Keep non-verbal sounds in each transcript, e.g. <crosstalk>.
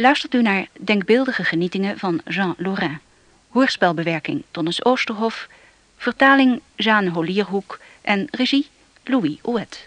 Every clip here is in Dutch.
luistert u naar denkbeeldige genietingen van Jean Lorrain. Hoorspelbewerking Tonnes Oosterhof, vertaling Jeanne Holierhoek en regie Louis Ouet.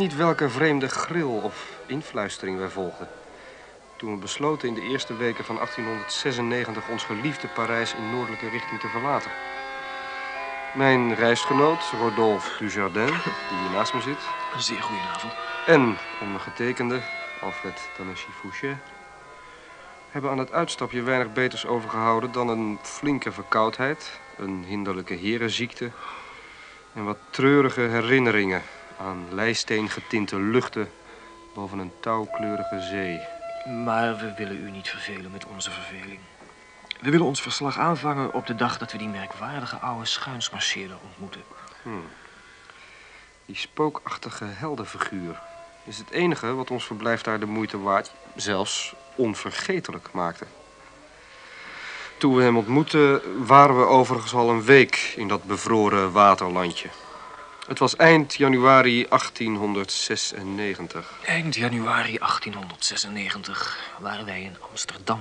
Niet welke vreemde gril of influistering wij volgden. Toen we besloten in de eerste weken van 1896 ons geliefde Parijs in noordelijke richting te verlaten. Mijn reisgenoot, Rodolphe Dujardin, die hier naast me zit. Een zeer goede avond. En ondergetekende, Alfred Tanachy Fouché, hebben aan het uitstapje weinig beters overgehouden dan een flinke verkoudheid, een hinderlijke herenziekte en wat treurige herinneringen aan lijsteen getinte luchten boven een touwkleurige zee. Maar we willen u niet vervelen met onze verveling. We willen ons verslag aanvangen op de dag dat we die merkwaardige oude schuinsmarcheerder ontmoeten. Hmm. Die spookachtige heldenfiguur is het enige wat ons verblijf daar de moeite waard, zelfs onvergetelijk maakte. Toen we hem ontmoetten, waren we overigens al een week in dat bevroren waterlandje. Het was eind januari 1896. Eind januari 1896 waren wij in Amsterdam.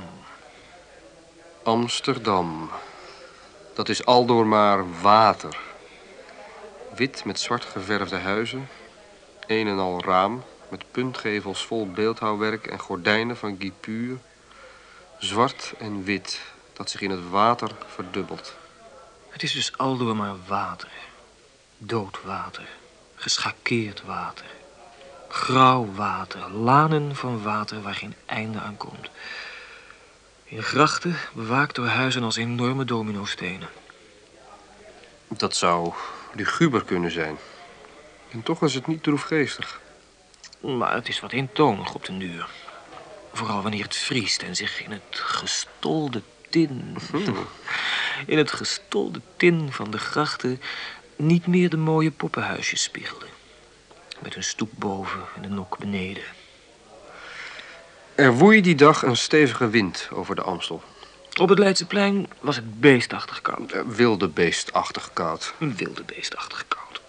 Amsterdam. Dat is aldoor maar water. Wit met zwart geverfde huizen. Een en al raam met puntgevels vol beeldhouwwerk en gordijnen van guipure. Zwart en wit dat zich in het water verdubbelt. Het is dus aldoor maar water. Dood water. Geschakeerd water. Grauw water. Lanen van water waar geen einde aan komt. In grachten bewaakt door huizen als enorme dominostenen. Dat zou luguber kunnen zijn. En toch is het niet droefgeestig. Maar het is wat eentonig op den duur. Vooral wanneer het vriest en zich in het gestolde tin... <laughs> in het gestolde tin van de grachten... niet meer de mooie poppenhuisjes spiegelden. Met een stoep boven en een nok beneden. Er woei die dag een stevige wind over de Amstel. Op het Leidseplein was het beestachtig koud. Eh, Wilde beestachtig koud. Wilde beestachtig koud.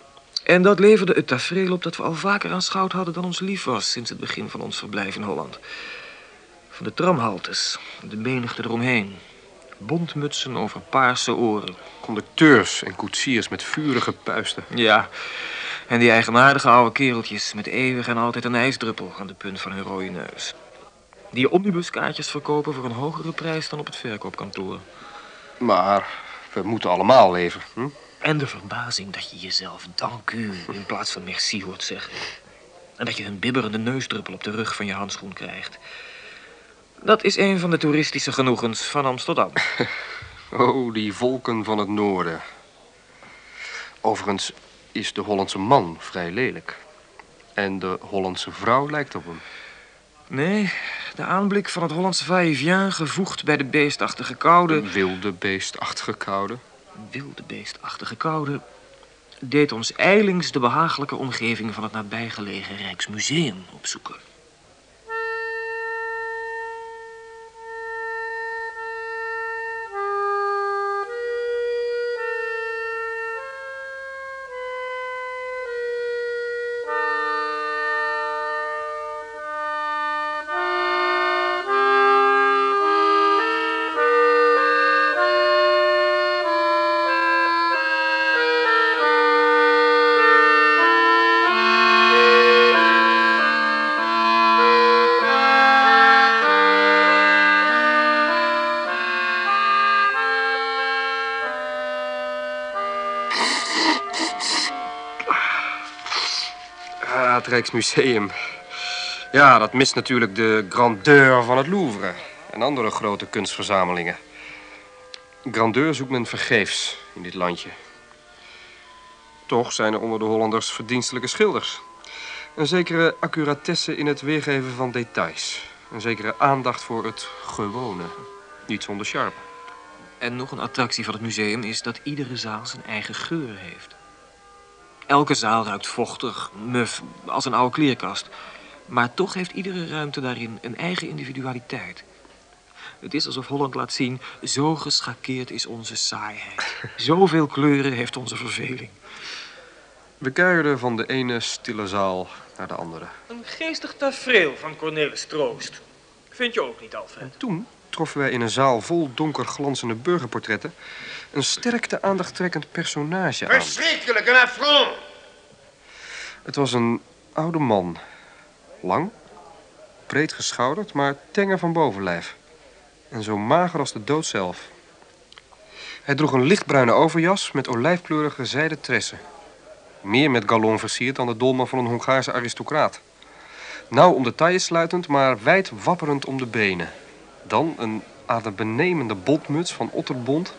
En dat leverde het tafereel op dat we al vaker aanschouwd hadden dan ons lief was sinds het begin van ons verblijf in Holland. Van de tramhaltes, de menigte eromheen. Bontmutsen over paarse oren. Conducteurs en koetsiers met vurige puisten. Ja, en die eigenaardige oude kereltjes met eeuwig en altijd een ijsdruppel aan de punt van hun rode neus. Die omnibuskaartjes verkopen voor een hogere prijs dan op het verkoopkantoor. Maar we moeten allemaal leven. Hm? En de verbazing dat je jezelf dank u in plaats van merci hoort zeggen. En dat je een bibberende neusdruppel op de rug van je handschoen krijgt. Dat is een van de toeristische genoegens van Amsterdam. <laughs> Oh, die volken van het noorden. Overigens is de Hollandse man vrij lelijk. En de Hollandse vrouw lijkt op hem. Nee, de aanblik van het Hollandse va-et-vient gevoegd bij de beestachtige koude... Wilde beestachtige koude. wilde beestachtige koude... deed ons eilings de behagelijke omgeving van het nabijgelegen Rijksmuseum opzoeken. Rijksmuseum. Ja, dat mist natuurlijk de grandeur van het Louvre en andere grote kunstverzamelingen. Grandeur zoekt men vergeefs in dit landje. Toch zijn er onder de Hollanders verdienstelijke schilders. Een zekere accuratesse in het weergeven van details. Een zekere aandacht voor het gewone. Niet zonder charme. En nog een attractie van het museum is dat iedere zaal zijn eigen geur heeft. Elke zaal ruikt vochtig, muf, als een oude kleerkast. Maar toch heeft iedere ruimte daarin een eigen individualiteit. Het is alsof Holland laat zien, zo geschakeerd is onze saaiheid. <laughs> Zoveel kleuren heeft onze verveling. We kuierden van de ene stille zaal naar de andere. Een geestig tafereel van Cornelis Troost. Vind je ook niet, Alfred? Toen troffen wij in een zaal vol donker glanzende burgerportretten... een sterk de aandacht trekkend personage aan. Verschrikkelijk, een affront. Het was een oude man. Lang, breed geschouderd, maar tenger van bovenlijf. En zo mager als de dood zelf. Hij droeg een lichtbruine overjas met olijfkleurige zijden tressen. Meer met galon versierd dan de dolman van een Hongaarse aristocraat. Nauw om de tailles sluitend, maar wijd wapperend om de benen. Dan een adembenemende botmuts van otterbont,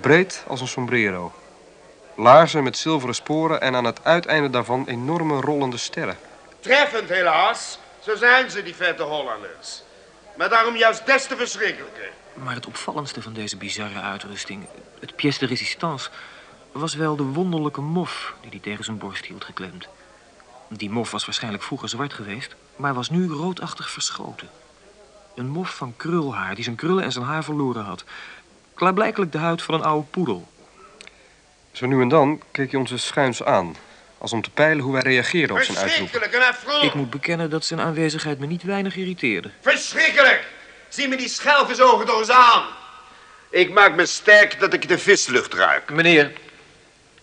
breed als een sombrero. Laarzen met zilveren sporen en aan het uiteinde daarvan enorme rollende sterren. Treffend helaas. Zo zijn ze, die vette Hollanders. Maar daarom juist des te verschrikkelijker. Maar het opvallendste van deze bizarre uitrusting, het pièce de résistance, was wel de wonderlijke mof die hij tegen zijn borst hield geklemd. Die mof was waarschijnlijk vroeger zwart geweest, maar was nu roodachtig verschoten. Een mof van krulhaar die zijn krullen en zijn haar verloren had. Klaarblijkelijk de huid van een oude poedel. Zo nu en dan keek hij ons eens schuins aan. Als om te peilen hoe wij reageerden op zijn uitroep. Verschrikkelijk, een affront. Ik moet bekennen dat zijn aanwezigheid me niet weinig irriteerde. Verschrikkelijk. Zie me die schelvisogen toch eens aan. Ik maak me sterk dat ik de vislucht ruik. Meneer,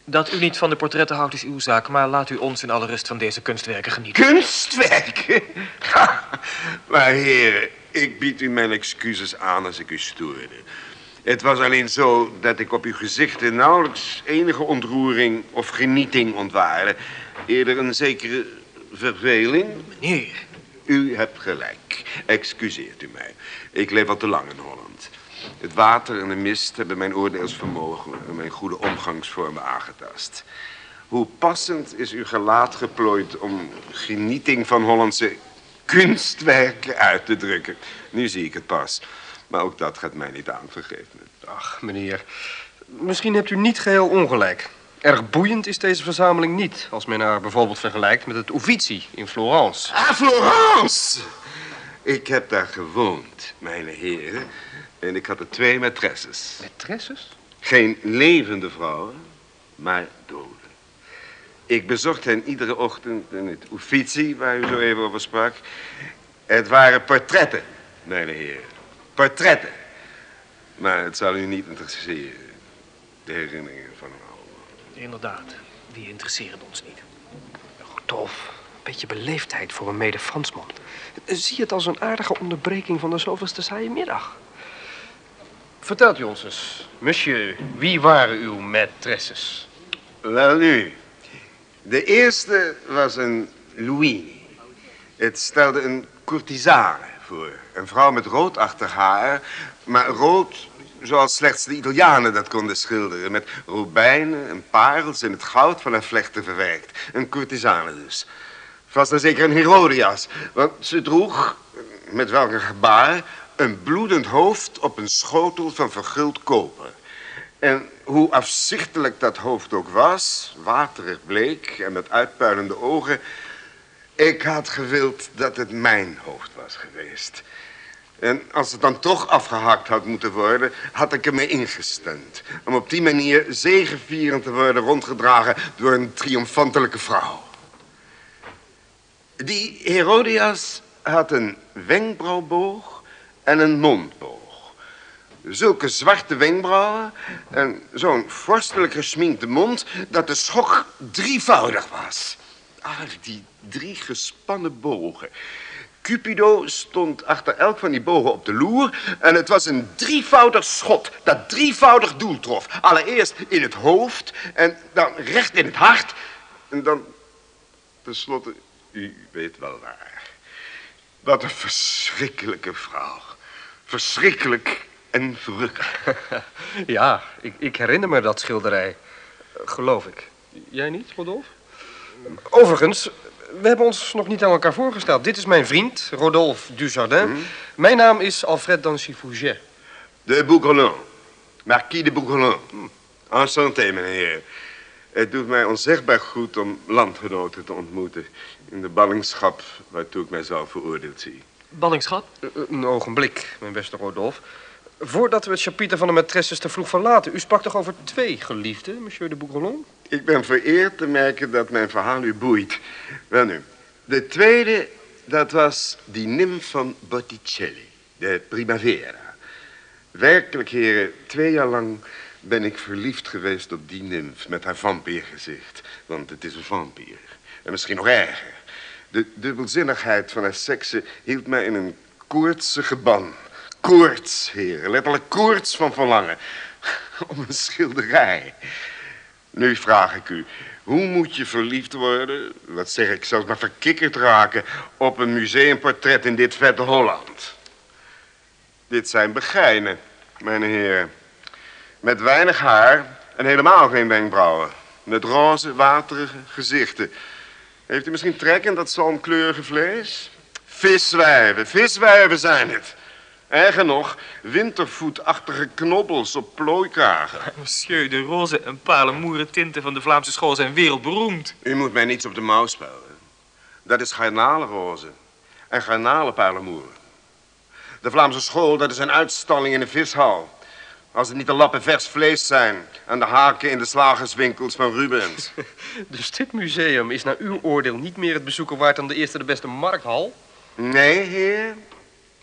dat u niet van de portretten houdt is uw zaak, maar laat u ons in alle rust van deze kunstwerken genieten. Kunstwerken? <laughs> Maar heren, ik bied u mijn excuses aan als ik u stoorde. Het was alleen zo dat ik op uw gezichten nauwelijks enige ontroering of genieting ontwaarde. Eerder een zekere verveling. Meneer, U hebt gelijk. Excuseert u mij. Ik leef al te lang in Holland. Het water en de mist hebben mijn oordeelsvermogen en mijn goede omgangsvormen aangetast. Hoe passend is uw gelaat geplooid om genieting van Hollandse kunstwerken uit te drukken. Nu zie ik het pas. Maar ook dat gaat mij niet aan, vergeef me. Ach, meneer. Misschien hebt u niet geheel ongelijk. Erg boeiend is deze verzameling niet... als men haar bijvoorbeeld vergelijkt met het Uffizi in Florence. Ah, Florence! Ik heb daar gewoond, mijn heren. En ik had er twee maîtresses. Maîtresses? Geen levende vrouwen, maar doden. Ik bezocht hen iedere ochtend in het Uffizi, waar u zo even over sprak. Het waren portretten, mijn heren. Portretten. Maar het zal u niet interesseren. De herinneringen van een oude. inderdaad, die interesseren ons niet. Tof. Beetje beleefdheid voor een mede-Fransman. Zie het als een aardige onderbreking van de zoveelste saaie middag. Vertelt u ons eens, monsieur, wie waren uw maîtresses? Wel nu, de eerste was een Louis. Het stelde een courtisane Een vrouw met roodachtig haar, maar rood zoals slechts de Italianen dat konden schilderen. Met robijnen en parels in het goud van haar vlechten verwerkt. Een courtisane dus. Vast en zeker een Herodias, want ze droeg, met welke gebaar, een bloedend hoofd op een schotel van verguld koper. En hoe afzichtelijk dat hoofd ook was, waterig bleek en met uitpuilende ogen... ik had gewild dat het mijn hoofd was geweest. En als het dan toch afgehakt had moeten worden, had ik ermee ingestemd. Om op die manier zegevierend te worden rondgedragen door een triomfantelijke vrouw. Die Herodias had een wenkbrauwboog en een mondboog. Zulke zwarte wenkbrauwen en zo'n vorstelijk gesminkte mond dat de schok drievoudig was. Ah, die drie gespannen bogen. Cupido stond achter elk van die bogen op de loer en het was een drievoudig schot dat drievoudig doel trof. Allereerst in het hoofd en dan recht in het hart en dan tenslotte, u weet wel waar. Wat een verschrikkelijke vrouw. Verschrikkelijk en verrukkelijk. <laughs> Ja, ik, ik herinner me dat schilderij. Geloof ik. Jij niet, Rodolphe? Overigens, we hebben ons nog niet aan elkaar voorgesteld. Dit is mijn vriend, Rodolphe Dujardin. Mijn naam is Alfred Dancy Fouget. De Bougrelon. Marquis de Bougrelon. Enchanté, meneer. Het doet mij onzegbaar goed om landgenoten te ontmoeten... in de ballingschap waartoe ik mijzelf veroordeeld zie. Ballingschap? Eh, Een ogenblik, mijn beste Rodolphe. Voordat we het chapitre van de maîtresses te vroeg verlaten... u sprak toch over twee geliefden, monsieur de Bougrelon? Ik ben vereerd te merken dat mijn verhaal u boeit. Wel nu, de tweede, dat was die nymf van Botticelli, de Primavera. Werkelijk, heren, twee jaar lang ben ik verliefd geweest op die nymf met haar vampiergezicht. Want het is een vampier. En misschien nog erger. De dubbelzinnigheid van haar sekse hield mij in een koortsige ban. Koorts, heren, letterlijk koorts van verlangen. <laughs> Om een schilderij. Nu vraag ik u, hoe moet je verliefd worden, wat zeg ik, zelfs maar verkikkerd raken... op een museumportret in dit vette Holland? Dit zijn begijnen, mijn heren. Met weinig haar en helemaal geen wenkbrauwen. Met roze, waterige gezichten. Heeft u misschien trek in dat zalmkleurige vlees? Viswijven, viswijven zijn het. Erger nog, wintervoetachtige knobbels op plooikragen. <laughs> Monsieur, de roze en paarlemoeren tinten van de Vlaamse school zijn wereldberoemd. U moet mij niets op de mouw spelen. Dat is garnalenroze en garnalenpaarlemoeren. De Vlaamse school, dat is een uitstalling in een vishal. Als het niet de lappen vers vlees zijn aan de haken in de slagerswinkels van Rubens. <laughs> Dus dit museum is naar uw oordeel niet meer het bezoeken waard dan de eerste de beste markthal? Nee, heer,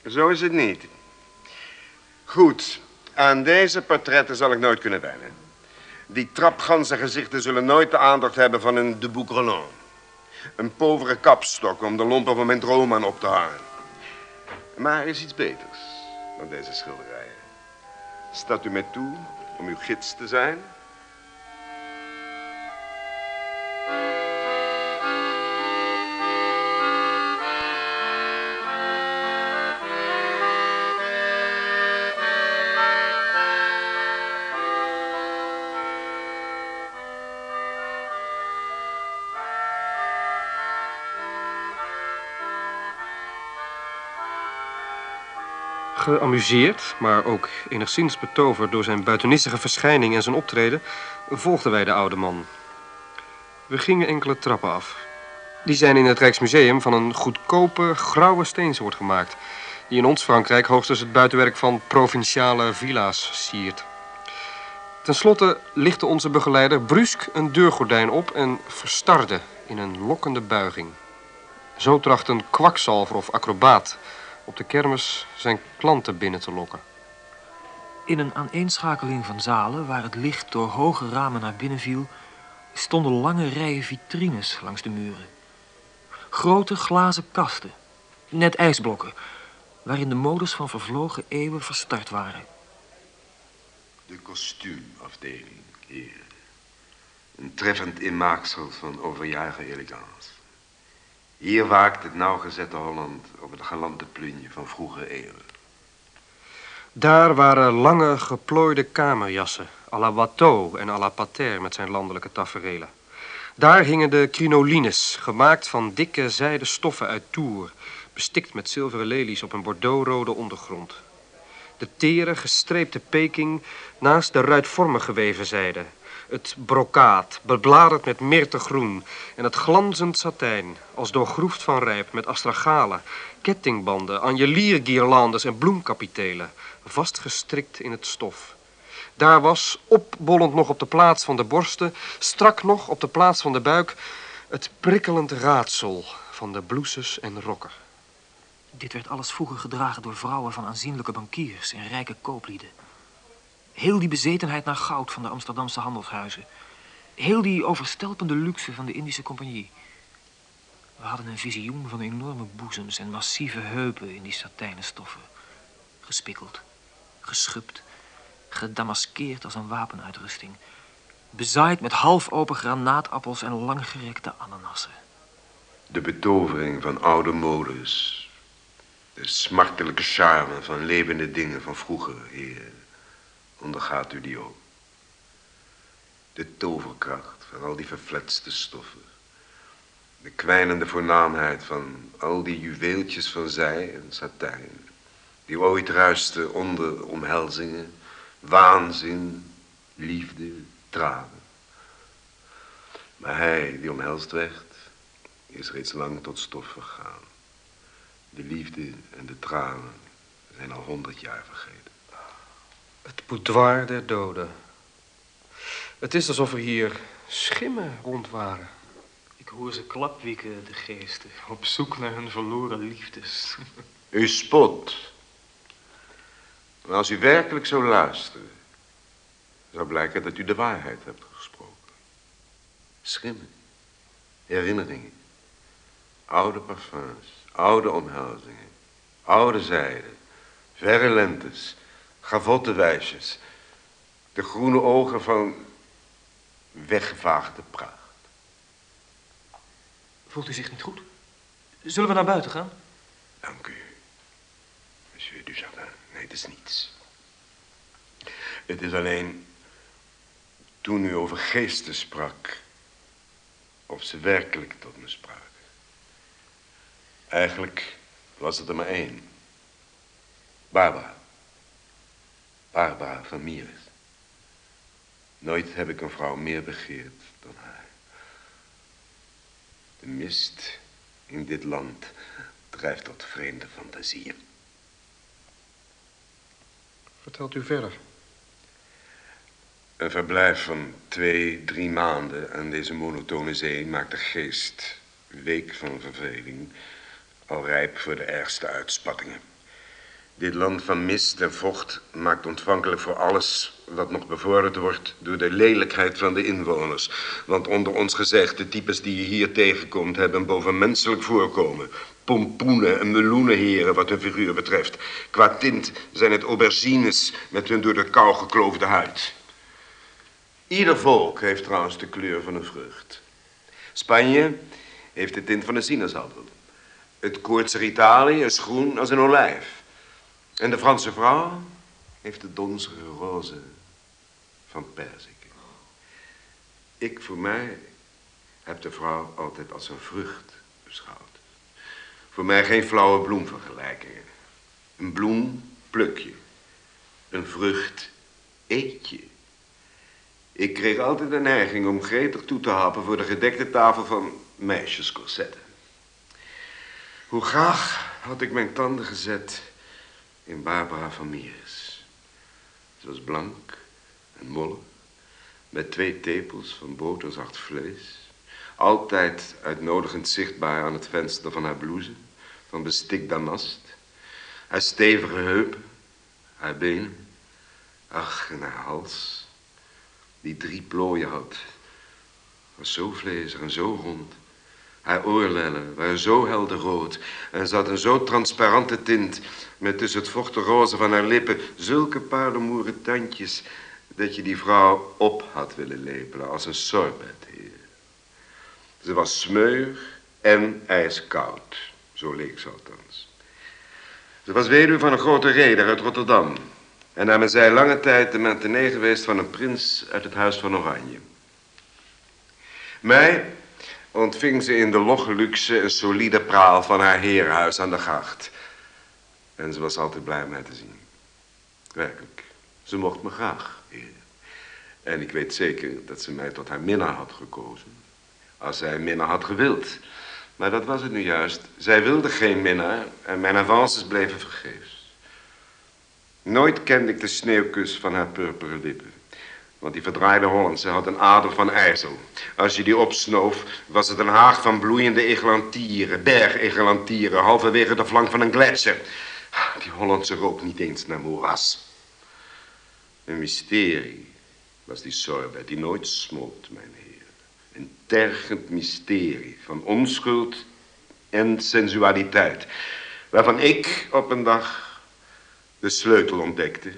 zo is het niet. Goed, aan deze portretten zal ik nooit kunnen wennen. Die trapganse gezichten zullen nooit de aandacht hebben van een de. Een povere kapstok om de lompen van mijn droom aan op te hangen. Maar er is iets beters dan deze schilderijen. Staat u mij toe om uw gids te zijn? Geamuseerd, maar ook enigszins betoverd door zijn buitenissige verschijning en zijn optreden, volgden wij de oude man. We gingen enkele trappen af. Die zijn in het Rijksmuseum van een goedkope, grauwe steensoort gemaakt, die in ons Frankrijk hoogstens het buitenwerk van provinciale villa's siert. Ten slotte lichtte onze begeleider brusk een deurgordijn op en verstarde in een lokkende buiging. Zo tracht een kwakzalver of acrobaat op de kermis zijn klanten binnen te lokken. In een aaneenschakeling van zalen waar het licht door hoge ramen naar binnen viel, stonden lange rijen vitrines langs de muren. Grote glazen kasten, net ijsblokken, waarin de modes van vervlogen eeuwen verstart waren. De kostuumafdeling, heren. Een treffend inmaaksel van overjarige elegance. Hier waakt het nauwgezette Holland over de galante plunje van vroege eeuwen. Daar waren lange geplooide kamerjassen, à la Watteau en à la Pater met zijn landelijke taferelen. Daar hingen de crinolines, gemaakt van dikke zijden stoffen uit Tours, bestikt met zilveren lelies op een bordeauxrode ondergrond. De tere, gestreepte peking naast de ruitvormige geweven zijde. Het brokaat, bebladerd met mirtegroen en het glanzend satijn, als doorgroefd van rijp met astragalen, kettingbanden, anjelierguirlandes en bloemkapitelen, vastgestrikt in het stof. Daar was, opbollend nog op de plaats van de borsten, strak nog op de plaats van de buik, het prikkelend raadsel van de blouses en rokken. Dit werd alles vroeger gedragen door vrouwen van aanzienlijke bankiers en rijke kooplieden. Heel die bezetenheid naar goud van de Amsterdamse handelshuizen. Heel die overstelpende luxe van de Indische compagnie. We hadden een visioen van enorme boezems en massieve heupen in die satijnen stoffen. Gespikkeld, geschupt, gedamaskeerd als een wapenuitrusting. Bezaaid met half open granaatappels en langgerekte ananassen. De betovering van oude modes. De smartelijke charme van levende dingen van vroeger, ondergaat u die ook. De toverkracht van al die verfletste stoffen. De kwijnende voornaamheid van al die juweeltjes van zij en satijn. Die ooit ruisten onder omhelzingen, waanzin, liefde, tranen. Maar hij die omhelst werd, is reeds lang tot stof vergaan. De liefde en de tranen zijn al honderd jaar vergeten. Het boudoir der doden. Het is alsof er hier schimmen rond waren. Ik hoor ze klapwieken, de geesten, op zoek naar hun verloren liefdes. <laughs> U spot. Maar als u werkelijk zou luisteren, zou blijken dat u de waarheid hebt gesproken. Schimmen, herinneringen, oude parfums, oude omhelzingen, oude zijde, verre lentes, gavotte wijsjes, de groene ogen van weggevaagde pracht. Voelt u zich niet goed? Zullen we naar buiten gaan? Dank u, monsieur Dujardin. Nee, het is niets. Het is alleen toen u over geesten sprak, of ze werkelijk tot me spraken. Eigenlijk was het er maar één. Barbara. Barbara van Mieris. Nooit heb ik een vrouw meer begeerd dan haar. De mist in dit land drijft tot vreemde fantasieën. Vertelt u verder. Een verblijf van twee, drie maanden aan deze monotone zee maakt de geest, week van verveling, al rijp voor de ergste uitspattingen. Dit land van mist en vocht maakt ontvankelijk voor alles wat nog bevorderd wordt door de lelijkheid van de inwoners. Want onder ons gezegd, de types die je hier tegenkomt hebben bovenmenselijk voorkomen. Pompoenen en meloenenheren wat hun figuur betreft. Qua tint zijn het aubergines met hun door de kou gekloofde huid. Ieder volk heeft trouwens de kleur van een vrucht. Spanje heeft de tint van een sinaasappel. Het koortser Italië is groen als een olijf. En de Franse vrouw heeft de donzige roze van perziken. Ik voor mij heb de vrouw altijd als een vrucht beschouwd. Voor mij geen flauwe bloemvergelijkingen. Een bloem pluk je. Een vrucht eet je. Ik kreeg altijd de neiging om gretig toe te happen voor de gedekte tafel van meisjescorsetten. Hoe graag had ik mijn tanden gezet in Barbara van Mieris. Ze was blank en mollig, met twee tepels van boterzacht vlees. Altijd uitnodigend zichtbaar aan het venster van haar blouse, van bestik damast. Haar stevige heupen, haar benen, ach, en haar hals, die drie plooien had, was zo vlezig en zo rond. Haar oorlellen waren zo helder rood en ze had een zo transparante tint met tussen het vochtige roze van haar lippen zulke paardenmoeren tandjes dat je die vrouw op had willen lepelen als een sorbet, heer. Ze was smeuig en ijskoud, zo leek ze althans. Ze was weduwe van een grote reder uit Rotterdam en naar men zei lange tijd de mantenee geweest van een prins uit het Huis van Oranje. Mij ontving ze in de logge luxe en solide praal van haar herenhuis aan de gracht. En ze was altijd blij mij te zien. Werkelijk, ze mocht me graag, heer. En ik weet zeker dat ze mij tot haar minnaar had gekozen. Als zij een minnaar had gewild. Maar dat was het nu juist. Zij wilde geen minnaar en mijn avances bleven vergeefs. Nooit kende ik de sneeuwkus van haar purperen lippen. Want die verdraaide Hollandse had een adem van ijzel. Als je die opsnoof, was het een haag van bloeiende eglantieren, bergeglantieren, halverwege de flank van een gletsjer. Die Hollandse rook niet eens naar moeras. Een mysterie was die sorbet die nooit smolt, mijn heer. Een tergend mysterie van onschuld en sensualiteit. Waarvan ik op een dag de sleutel ontdekte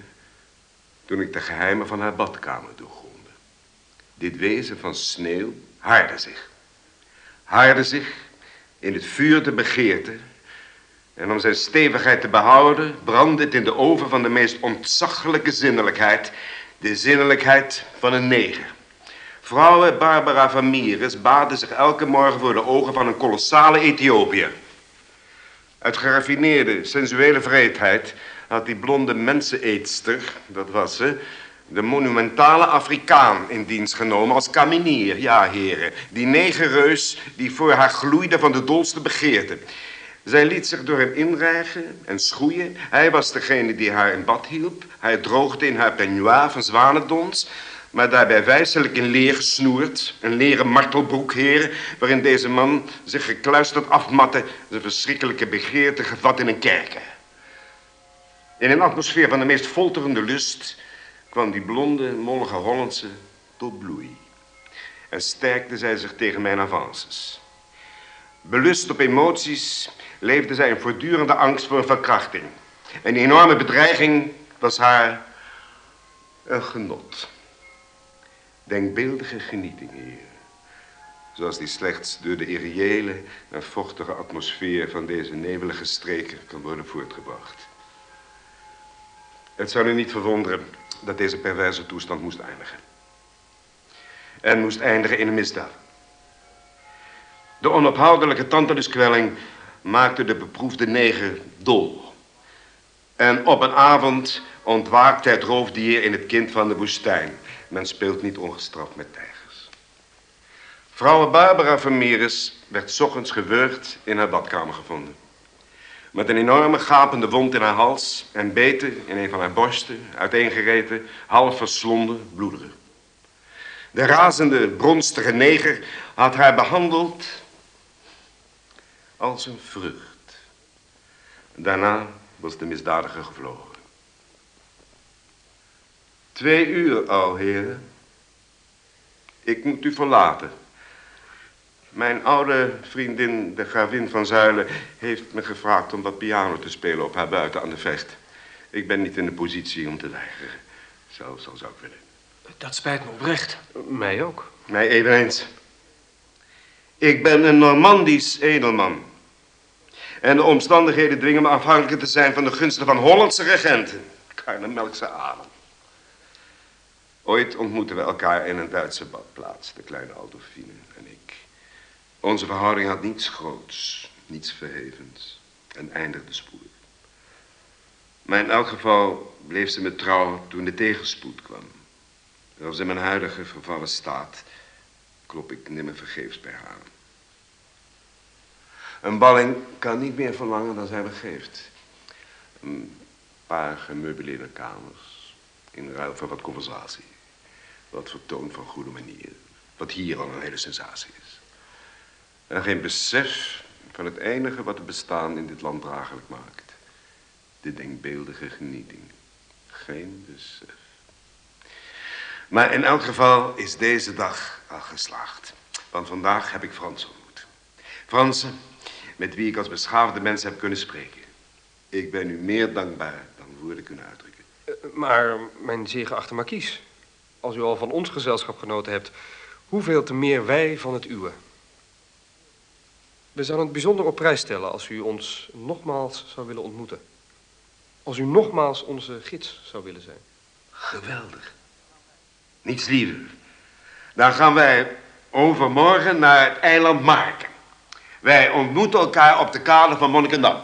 toen ik de geheimen van haar badkamer doorgronde. Dit wezen van sneeuw haarde zich. Haarde zich in het vuur de begeerte En om zijn stevigheid te behouden, brandde het in de oven van de meest ontzaglijke zinnelijkheid. De zinnelijkheid van een neger. Vrouwen Barbara van Mieres baden zich elke morgen voor de ogen van een kolossale Ethiopiër. Uit geraffineerde, sensuele vreedheid had die blonde menseneetster, dat was ze, de monumentale Afrikaan in dienst genomen als kaminier. Ja, heren, die negerreus die voor haar gloeide van de dolste begeerte. Zij liet zich door hem inrijgen en schoeien. Hij was degene die haar in bad hielp. Hij droogde in haar peignoir van zwanendons. Maar daarbij wijselijk in leer gesnoerd. Een leren martelbroek, heren. Waarin deze man zich gekluisterd afmatte. Zijn verschrikkelijke begeerte gevat in een kerker. In een atmosfeer van de meest folterende lust kwam die blonde, mollige Hollandse tot bloei. En sterkte zij zich tegen mijn avances. Belust op emoties leefde zij in voortdurende angst voor een verkrachting. Een enorme bedreiging was haar een genot. Denkbeeldige genieting, hier. Zoals die slechts door de irreële en vochtige atmosfeer van deze nevelige streken kan worden voortgebracht. Het zou u niet verwonderen dat deze perverse toestand moest eindigen. En moest eindigen in een misdaad. De onophoudelijke tanteluskwelling maakte de beproefde neger dol. En op een avond ontwaakte het roofdier in het kind van de woestijn. Men speelt niet ongestraft met tijgers. Vrouwe Barbara Vermeeres werd ochtends gewurgd in haar badkamer gevonden. Met een enorme gapende wond in haar hals en beten in een van haar borsten, uiteengereten, half verslonden, bloederen. De razende, bronstige neger had haar behandeld als een vrucht. Daarna was de misdadiger gevlogen. Twee uur al, heren. Ik moet u verlaten. Mijn oude vriendin, de gravin van Zuilen, heeft me gevraagd om wat piano te spelen op haar buiten aan de vecht. Ik ben niet in de positie om te weigeren. Zelfs al zou ik willen. Dat spijt me oprecht. Mij ook. Mij eveneens. Ik ben een Normandisch edelman. En de omstandigheden dwingen me afhankelijk te zijn van de gunsten van Hollandse regenten. Karnemelkse adem. Ooit ontmoetten we elkaar in een Duitse badplaats, de kleine ik. Onze verhouding had niets groots, niets verhevens en eindigde spoedig. Maar in elk geval bleef ze me trouw toen de tegenspoed kwam. Zelfs in mijn huidige vervallen staat klop ik nimmer vergeefs bij haar. Een balling kan niet meer verlangen dan zij begeeft. Een paar gemeubileerde kamers in ruil voor wat conversatie. Wat vertoon van goede manieren. Wat hier al een hele sensatie is. En geen besef van het enige wat het bestaan in dit land dragelijk maakt. De denkbeeldige genieting. Geen besef. Maar in elk geval is deze dag al geslaagd. Want vandaag heb ik Frans ontmoet. Fransen, met wie ik als beschaafde mens heb kunnen spreken. Ik ben u meer dankbaar dan woorden kunnen uitdrukken. Uh, maar, mijn zeer geachte markies, als u al van ons gezelschap genoten hebt, hoeveel te meer wij van het uwe. We zouden het bijzonder op prijs stellen als u ons nogmaals zou willen ontmoeten. Als u nogmaals onze gids zou willen zijn. Geweldig. Niets liever. Dan gaan wij overmorgen naar het eiland Marken. Wij ontmoeten elkaar op de kade van Monnikendam.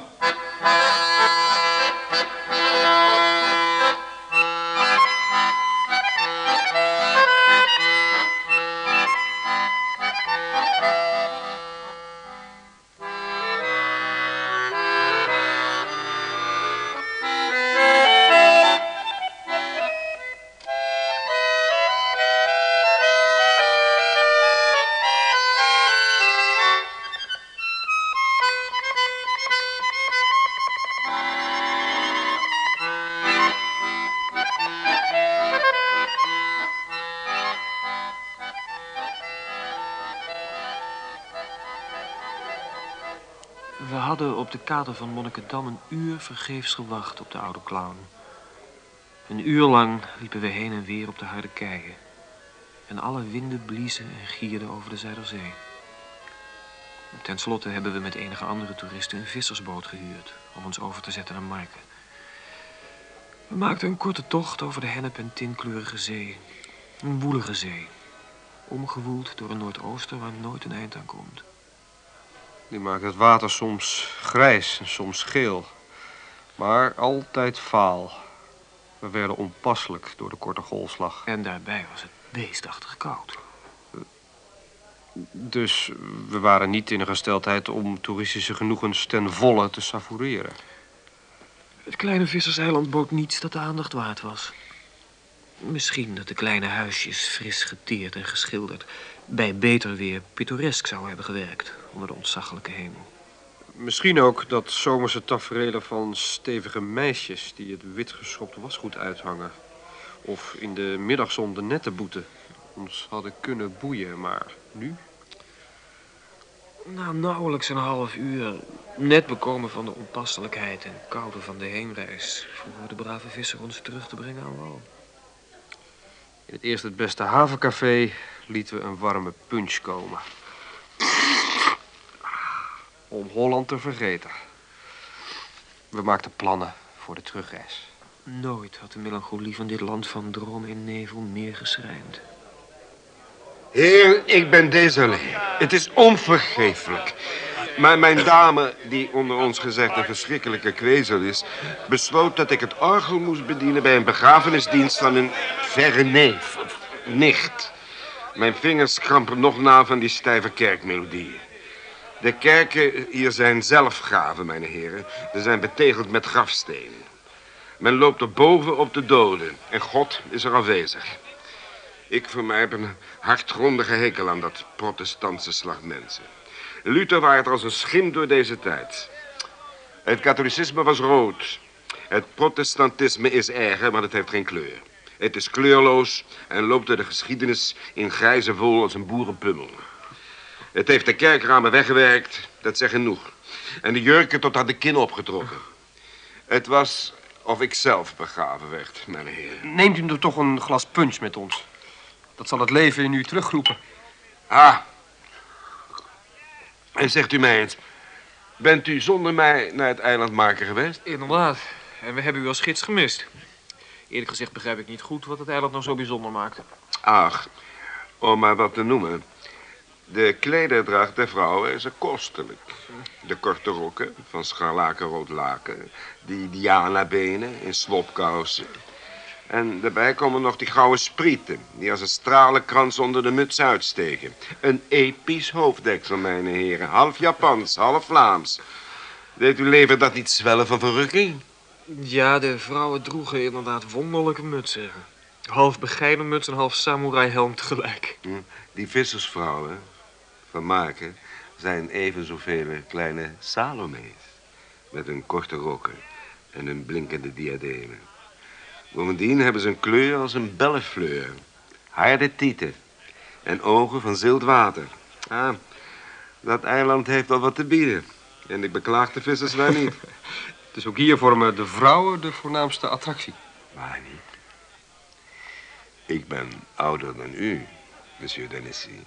Hadden op de kade van Monnikendam een uur vergeefs gewacht op de oude clown. Een uur lang liepen we heen en weer op de harde keien. En alle winden bliezen en gierden over de Zuiderzee. Ten slotte hebben we met enige andere toeristen een vissersboot gehuurd... om ons over te zetten naar Marken. We maakten een korte tocht over de hennep- en tinkleurige zee. Een woelige zee. Omgewoeld door een noordooster waar nooit een eind aan komt. Die maakt het water soms grijs en soms geel. Maar altijd vaal. We werden onpasselijk door de korte golfslag. En daarbij was het beestachtig koud. Dus we waren niet in een gesteldheid om toeristische genoegens ten volle te savoureren. Het kleine visserseiland bood niets dat de aandacht waard was. Misschien dat de kleine huisjes, fris geteerd en geschilderd... bij beter weer pittoresk zou hebben gewerkt onder de ontzaglijke hemel. Misschien ook dat zomerse tafereelen van stevige meisjes... die het wit geschopte wasgoed uithangen. Of in de middagzon de nette boeten ons hadden kunnen boeien, maar nu... Na nauwelijks een half uur, net bekomen van de onpasselijkheid en koude van de heenreis... vroegen we de brave visser ons terug te brengen aan wal. In het eerst het beste havencafé lieten we een warme punch komen. Om Holland te vergeten. We maakten plannen voor de terugreis. Nooit had de melancholie van dit land van droom en nevel meer geschrijnd. Heer, ik ben désolé. Het is onvergeeflijk. Maar mijn dame, die onder ons gezegd een verschrikkelijke kwezel is... besloot dat ik het orgel moest bedienen bij een begrafenisdienst van een verre neef of nicht. Mijn vingers krampen nog na van die stijve kerkmelodieën. De kerken hier zijn zelfgraven, mijn heren. Ze zijn betegeld met grafstenen. Men loopt er boven op de doden en God is er aanwezig. Ik voor mij een hartgrondige hekel aan dat protestantse slag mensen. Luther waait als een schim door deze tijd. Het katholicisme was rood. Het protestantisme is erger, maar het heeft geen kleur. Het is kleurloos en loopt door de geschiedenis in grijze vol als een boerenpummel. Het heeft de kerkramen weggewerkt, dat zegt genoeg. En de jurken tot aan de kin opgetrokken. Het was of ik zelf begraven werd, mijn heren. Neemt u er toch een glas punch met ons? Dat zal het leven in u terugroepen. Ah. En zegt u mij eens, bent u zonder mij naar het eiland Marken geweest? Inderdaad. En we hebben u als gids gemist. Eerlijk gezegd begrijp ik niet goed wat het eiland nou zo bijzonder maakte. Ach, om maar wat te noemen. De klederdracht der vrouwen is er kostelijk. De korte rokken van scharlakenrood laken. Die Diana-benen in slopkousen. En daarbij komen nog die gouden sprieten... die als een stralenkrans onder de muts uitsteken. Een episch hoofddeksel, mijn heren. Half Japans, half Vlaams. Deed uw leven dat niet zwellen van verrukking? Ja, de vrouwen droegen inderdaad wonderlijke mutsen. Half muts en half samurai-helm tegelijk. Hm, Die vissersvrouwen van Marken zijn even zoveel kleine Salome's. Met een korte rokken en een blinkende diademen. Bovendien hebben ze een kleur als een bellefleur. Harde tieten en ogen van zilt water. Ah, dat eiland heeft wel wat te bieden. En ik beklaag de vissers daar niet. <laughs> Dus ook hier vormen de vrouwen de voornaamste attractie. Waar niet? Ik ben ouder dan u, monsieur Denisy.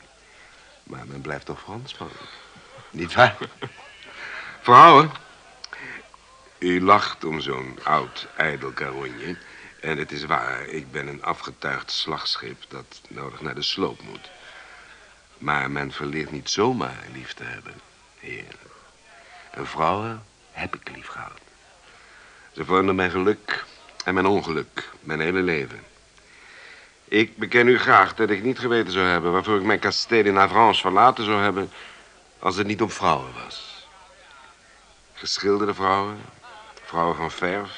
Maar men blijft toch Fransman. Niet waar? <laughs> Vrouwen, u lacht om zo'n oud, ijdel karonje. En het is waar, ik ben een afgetuigd slagschip dat nodig naar de sloop moet. Maar men verleert niet zomaar lief te hebben, heren. En vrouwen heb ik lief gehad. Ze vormden mijn geluk en mijn ongeluk, mijn hele leven. Ik beken u graag dat ik niet geweten zou hebben... waarvoor ik mijn kasteel in Avranches verlaten zou hebben... als het niet om vrouwen was. Geschilderde vrouwen, vrouwen van verf,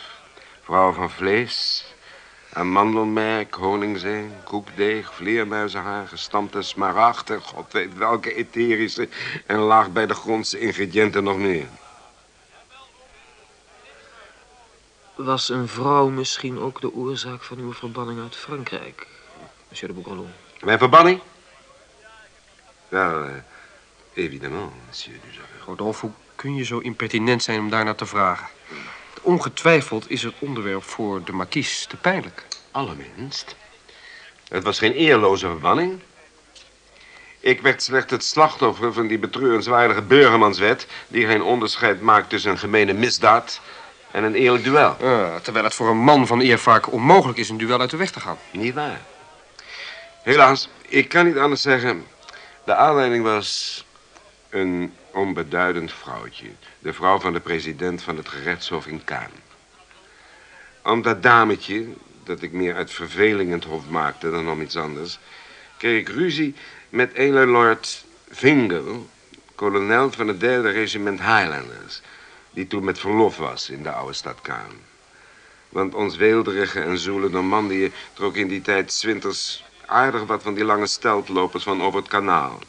vrouwen van vlees... amandelmerk, honingzee, koekdeeg, vleermuizenhaar... gestampte smaragden, god weet welke etherische... en laag bij de grondse ingrediënten nog meer. Was een vrouw misschien ook de oorzaak van uw verbanning uit Frankrijk, monsieur de Boucalon? Mijn verbanning? Wel, eh, évidemment, monsieur Dujardin. Rodolphe, hoe kun je zo impertinent zijn om daarnaar te vragen? Ongetwijfeld is het onderwerp voor de markies te pijnlijk. Allerminst. Het was geen eerloze verbanning. Ik werd slechts het slachtoffer van die betreurenswaardige burgermanswet... die geen onderscheid maakt tussen een gemene misdaad en een eerlijk duel. Ah, terwijl het voor een man van eer vaak onmogelijk is een duel uit de weg te gaan. Niet waar. Helaas, ik kan niet anders zeggen. De aanleiding was een onbeduidend vrouwtje. De vrouw van de president van het gerechtshof in Kaan. Om dat dametje, dat ik meer uit verveling in het hof maakte dan om iets anders... kreeg ik ruzie met ene Lord Fingal, kolonel van het derde regiment Highlanders... die toen met verlof was in de oude stad Kaan. Want ons weelderige en zoele Normandië trok in die tijd 's winters aardig wat van die lange steltlopers van over het kanaal.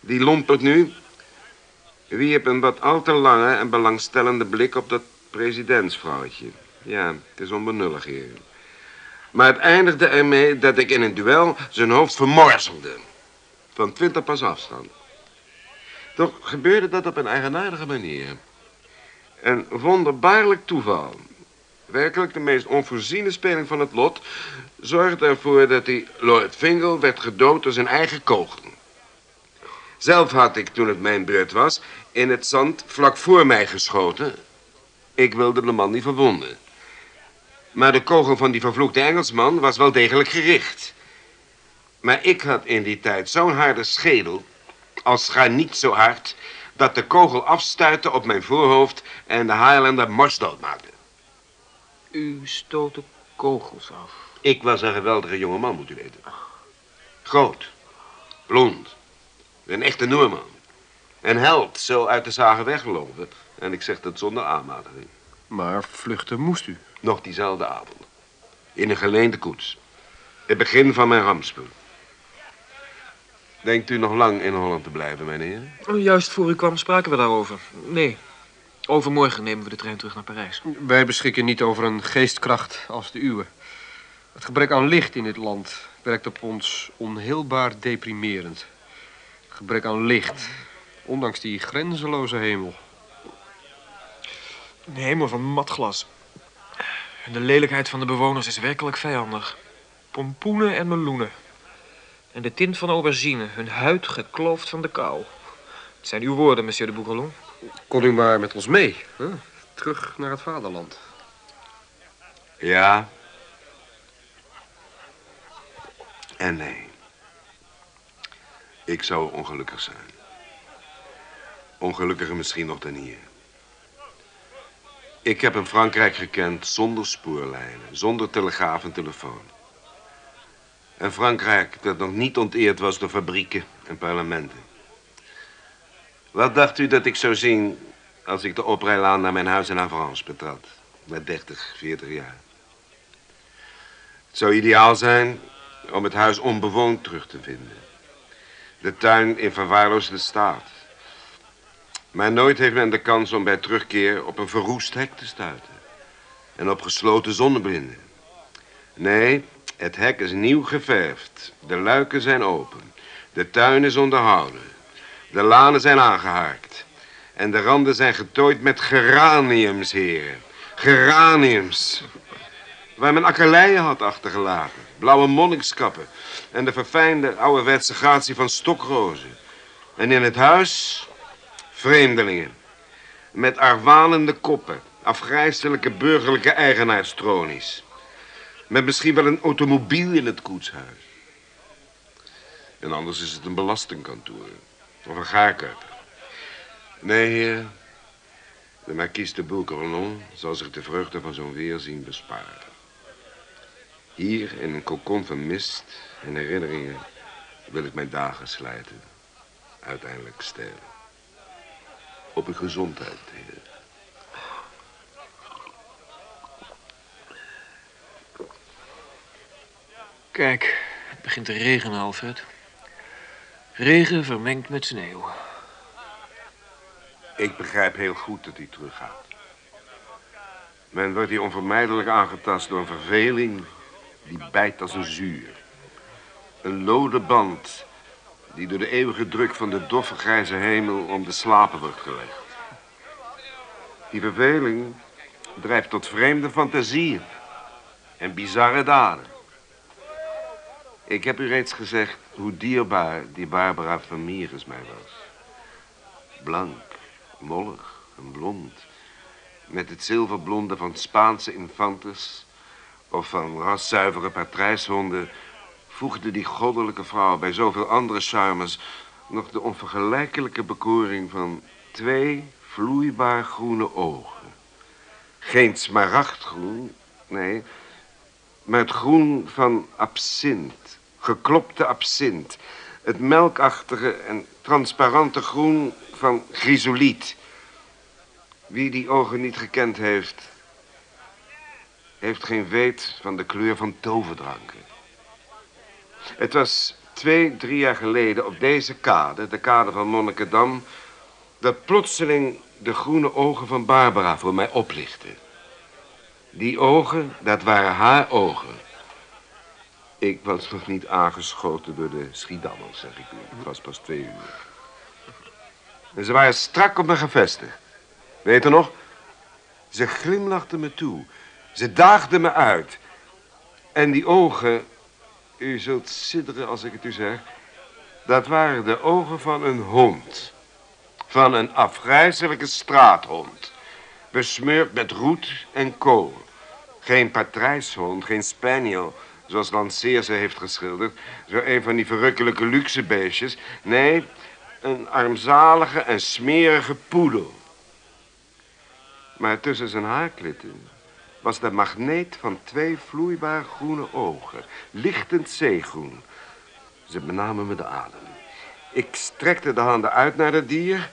Die lompert nu wierp een wat al te lange en belangstellende blik op dat presidentsvrouwtje. Ja, het is onbenullig hier. Maar het eindigde ermee dat ik in een duel zijn hoofd vermorzelde. Van twintig pas afstand. Toch gebeurde dat op een eigenaardige manier. Een wonderbaarlijk toeval. Werkelijk de meest onvoorziene speling van het lot... zorgde ervoor dat die Lord Fingal werd gedood door zijn eigen kogel. Zelf had ik, toen het mijn beurt was, in het zand vlak voor mij geschoten. Ik wilde de man niet verwonden. Maar de kogel van die vervloekte Engelsman was wel degelijk gericht. Maar ik had in die tijd zo'n harde schedel, als ga niet zo hard, dat de kogel afstuitte op mijn voorhoofd en de Highlander morsdood maakte. U stootte kogels af. Ik was een geweldige jongeman, moet u weten. Groot, blond, een echte Noorman. Een held, zo uit de zagen weggelopen. En ik zeg dat zonder aanmatiging. Maar vluchten moest u. Nog diezelfde avond. In een geleende koets. Het begin van mijn rampspoed. Denkt u nog lang in Holland te blijven, meneer? Oh, juist voor u kwam spraken we daarover. Nee, overmorgen nemen we de trein terug naar Parijs. Wij beschikken niet over een geestkracht als de uwe. Het gebrek aan licht in dit land werkt op ons onheelbaar deprimerend. Gebrek aan licht, ondanks die grenzeloze hemel. Een hemel van matglas. En de lelijkheid van de bewoners is werkelijk vijandig. Pompoenen en meloenen. En de tint van aubergine, hun huid gekloofd van de kou. Het zijn uw woorden, monsieur de Boucalon. Kon u maar met ons mee, hè? terug naar het vaderland. Ja. En nee. Ik zou ongelukkig zijn. Ongelukkiger misschien nog dan hier. Ik heb in Frankrijk gekend zonder spoorlijnen, zonder telegraaf en telefoon. En Frankrijk dat nog niet onteerd was door fabrieken en parlementen. Wat dacht u dat ik zou zien als ik de oprijlaan naar mijn huis in Avranches betrad? Met 30, 40 jaar. Het zou ideaal zijn om het huis onbewoond terug te vinden. De tuin in verwaarloosde staat. Maar nooit heeft men de kans om bij terugkeer op een verroest hek te stuiten. En op gesloten zonneblinden. Nee, het hek is nieuw geverfd. De luiken zijn open. De tuin is onderhouden. De lanen zijn aangehaakt. En de randen zijn getooid met geraniums, heren. Geraniums. Waar men akkeleien had achtergelaten. Blauwe monnikskappen. En de verfijnde ouderwetse gratie van stokrozen. En in het huis vreemdelingen. Met arwanende koppen. Afgrijzelijke burgerlijke eigenaarstronies. Met misschien wel een automobiel in het koetshuis. En anders is het een belastingkantoor. Of een gaarkuip. Nee, heer. De marquise de Boucron zal zich de vreugde van zo'n weerzien besparen. Hier in een kokon van mist en herinneringen wil ik mijn dagen slijten. Uiteindelijk sterven. Op uw gezondheid, heer. Kijk, het begint te regenen, Alfred. Regen vermengd met sneeuw. Ik begrijp heel goed dat hij teruggaat. Men wordt hier onvermijdelijk aangetast door een verveling die bijt als een zuur. Een lode band die door de eeuwige druk van de doffe grijze hemel om de slapen wordt gelegd. Die verveling drijft tot vreemde fantasieën en bizarre daden. Ik heb u reeds gezegd hoe dierbaar die Barbara Vermeers mij was. Blank, mollig en blond. Met het zilverblonde van Spaanse infantes of van raszuivere patrijshonden voegde die goddelijke vrouw bij zoveel andere charmes nog de onvergelijkelijke bekoring van twee vloeibaar groene ogen. Geen smaragdgroen, nee, maar het groen van absint, geklopte absint. Het melkachtige en transparante groen van chrysoliet. Wie die ogen niet gekend heeft, heeft geen weet van de kleur van toverdranken. Het was twee, drie jaar geleden op deze kade, de kade van Monnikendam, dat plotseling de groene ogen van Barbara voor mij oplichtten. Die ogen, dat waren haar ogen. Ik was nog niet aangeschoten door de Schiedammers, zeg ik u. Het was pas twee uur. En ze waren strak op me gevestigd. Weet u nog? Ze glimlachte me toe. Ze daagde me uit. En die ogen, u zult sidderen als ik het u zeg... dat waren de ogen van een hond. Van een afgrijzelijke straathond. Besmeurd met roet en kool. Geen patrijshond, geen spaniel, zoals Lanceer ze heeft geschilderd. Zo een van die verrukkelijke luxe beestjes. Nee, een armzalige en smerige poedel. Maar tussen zijn haarklitten was de magneet van twee vloeibaar groene ogen. Lichtend zeegroen. Ze benamen me de adem. Ik strekte de handen uit naar het dier.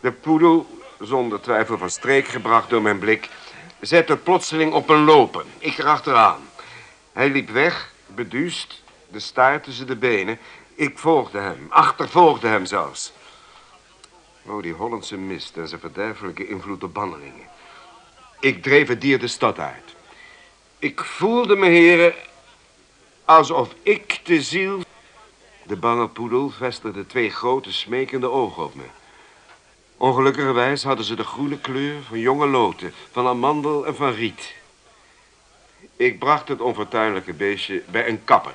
De poedel, zonder twijfel van streek gebracht door mijn blik... zette plotseling op een lopen. Ik erachteraan. Hij liep weg, beduust, de staart tussen de benen. Ik volgde hem, achtervolgde hem zelfs. Oh, die Hollandse mist en zijn verderfelijke invloed op bannelingen. Ik dreef het dier de stad uit. Ik voelde me, heren, alsof ik de ziel... De bange poedel vestigde twee grote smekende ogen op me. Ongelukkigerwijs hadden ze de groene kleur van jonge loten, van amandel en van riet. Ik bracht het onfortuinlijke beestje bij een kapper,